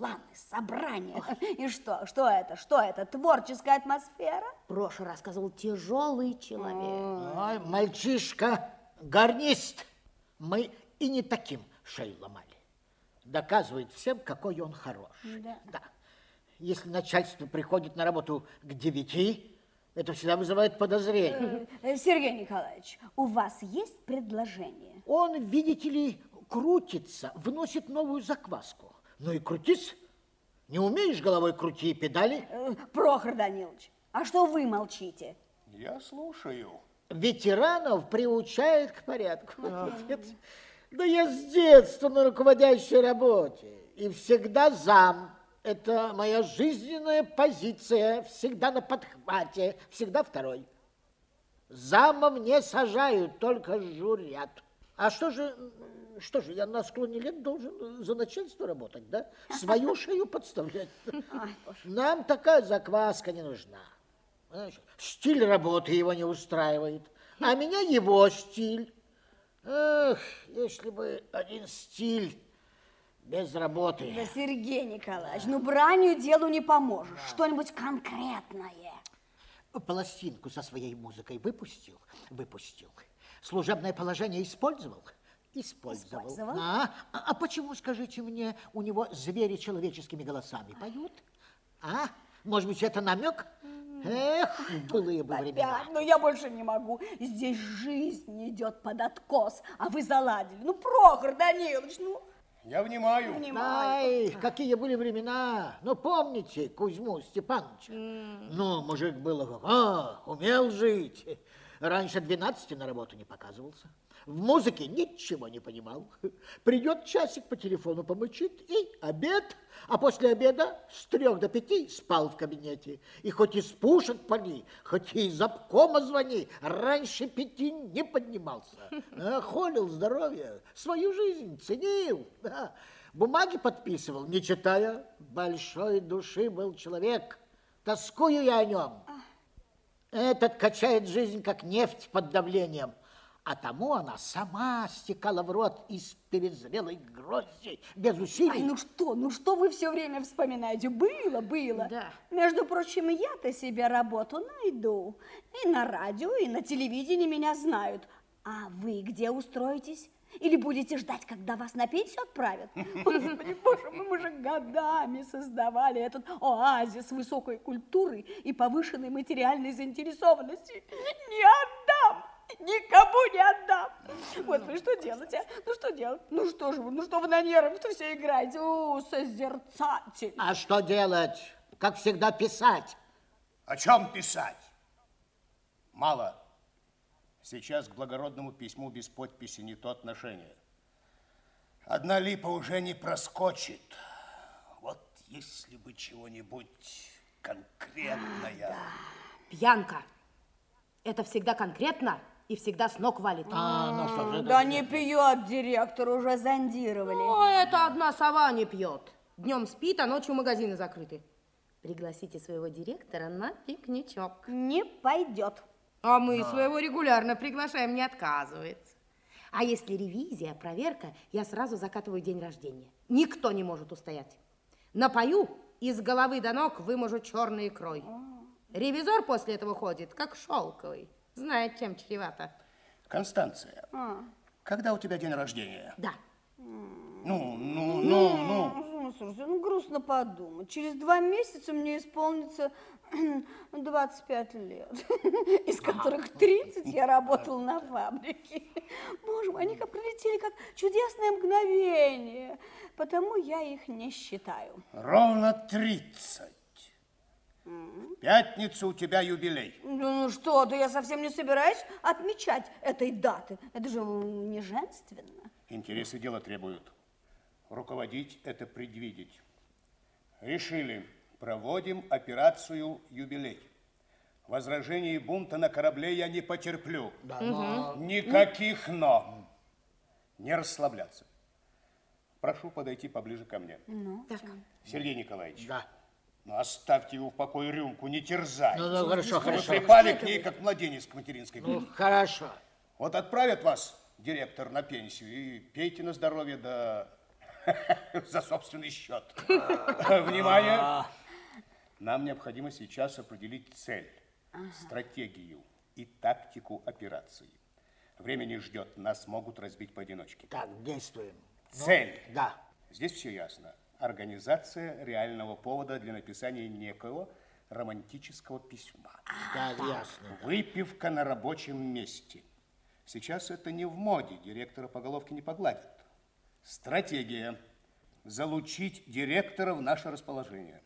планы, собрания. И что? Что это? Что это? Творческая атмосфера? Проша рассказывал тяжелый человек. Ой, мальчишка, гарнист. Мы и не таким шею ломали. Доказывает всем, какой он хороший. Да. да. Если начальство приходит на работу к девяти, это всегда вызывает подозрение. Э, Сергей Николаевич, у вас есть предложение? Он, видите ли, крутится, вносит новую закваску. Ну и крутись. Не умеешь головой крути педали? Э, Прохор Данилович, а что вы молчите? Я слушаю. Ветеранов приучает к порядку. Да я с детства на руководящей работе. И всегда зам. Это моя жизненная позиция. Всегда на подхвате. Всегда второй. Замов не сажают, только журят. А что же, что же, я на склоне лет должен за начальство работать, да? Свою шею подставлять. Нам такая закваска не нужна. Знаешь, стиль работы его не устраивает, а меня его стиль. Эх, если бы один стиль без работы. Да, Сергей Николаевич, ну бранью делу не поможешь. Что-нибудь конкретное. Пластинку со своей музыкой выпустил? Выпустил. Служебное положение использовал? Использовал. Использовал. А, а а почему, скажите мне, у него звери человеческими голосами поют? А? Может быть, это намек? Эх, былые бы времена. Опять, ну я больше не могу. Здесь жизнь идет под откос, а вы заладили. Ну, Прохор Данилович, ну, Я внимаю. понимаю. Ай, какие были времена. Ну, помните Кузьму Степановича? Ну, мужик был, а, умел жить. Раньше 12 на работу не показывался. В музыке ничего не понимал. Придет часик по телефону помычит и обед. А после обеда с трех до пяти спал в кабинете. И хоть из пушек пали, хоть и из обкома звони, раньше пяти не поднимался. Холил здоровье, свою жизнь ценил. Бумаги подписывал, не читая. Большой души был человек. Тоскую я о нем. Этот качает жизнь, как нефть под давлением. А тому она сама стекала в рот из перезрелой грозди, без усилий. Ай, ну что, ну что вы все время вспоминаете? Было, было. Да. Между прочим, я-то себе работу найду. И на радио, и на телевидении меня знают. А вы где устроитесь? Или будете ждать, когда вас на пенсию отправят? Господи, боже мой, мы же годами создавали этот оазис высокой культуры и повышенной материальной заинтересованности. Не отдам! Никому не отдам. Господи, что делать, а? Ну что делать? Ну что же вы, ну что вы на нервах-то все играете? О, созерцатель. А что делать? Как всегда, писать. О чем писать? Мало. Сейчас к благородному письму без подписи не то отношение. Одна липа уже не проскочит. Вот если бы чего-нибудь конкретное. Пьянка. Это всегда конкретно и всегда с ног валит. А, ну что же, Да не пьет директор, уже зондировали. О, это одна сова не пьет. Днем спит, а ночью магазины закрыты. Пригласите своего директора на пикничок. Не пойдет. А мы своего регулярно приглашаем, не отказывается. А если ревизия, проверка, я сразу закатываю день рождения. Никто не может устоять. Напою и с головы до ног выможу черной икрой. Ревизор после этого ходит, как шелковый. Знает, чем чревато. Констанция, когда у тебя день рождения? Да. Ну, ну, ну, ну. Ну, слушайте, ну грустно подумать. Через два месяца мне исполнится 25 лет, из которых 30 я работала на фабрике. Боже мой, они как пролетели, как чудесное мгновение. Потому я их не считаю. Ровно 30. В пятницу у тебя юбилей. Ну, ну что, да я совсем не собираюсь отмечать этой даты. Это же не женственно. Интересы дела требуют. Руководить – это предвидеть. Решили, проводим операцию «Юбилей». Возражений и бунта на корабле я не потерплю. Никаких «но». Не расслабляться. Прошу подойти поближе ко мне. Так. Сергей Николаевич, Да. ну оставьте его в покое рюмку, не терзайте. Ну, ну, хорошо, Вы хорошо. припали к ней, как младенец к материнской Ну, хорошо. Вот отправят вас, директор, на пенсию, и пейте на здоровье, да За собственный счет. Внимание! Нам необходимо сейчас определить цель, стратегию и тактику операции. Время не ждет, нас могут разбить поодиночке. Так, действуем. Ну, Цель. Да. Здесь все ясно. Организация реального повода для написания некого романтического письма. Так, ясно. Выпивка на рабочем месте. Сейчас это не в моде, директора по головке не погладят. Стратегия. Залучить директора в наше расположение.